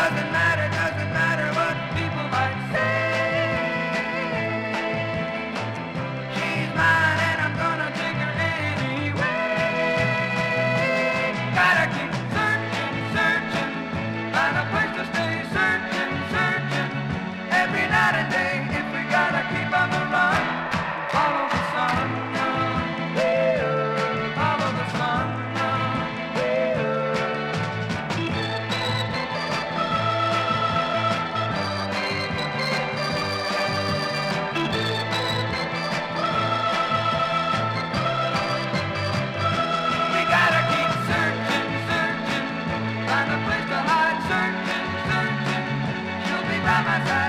doesn't matter. Mama.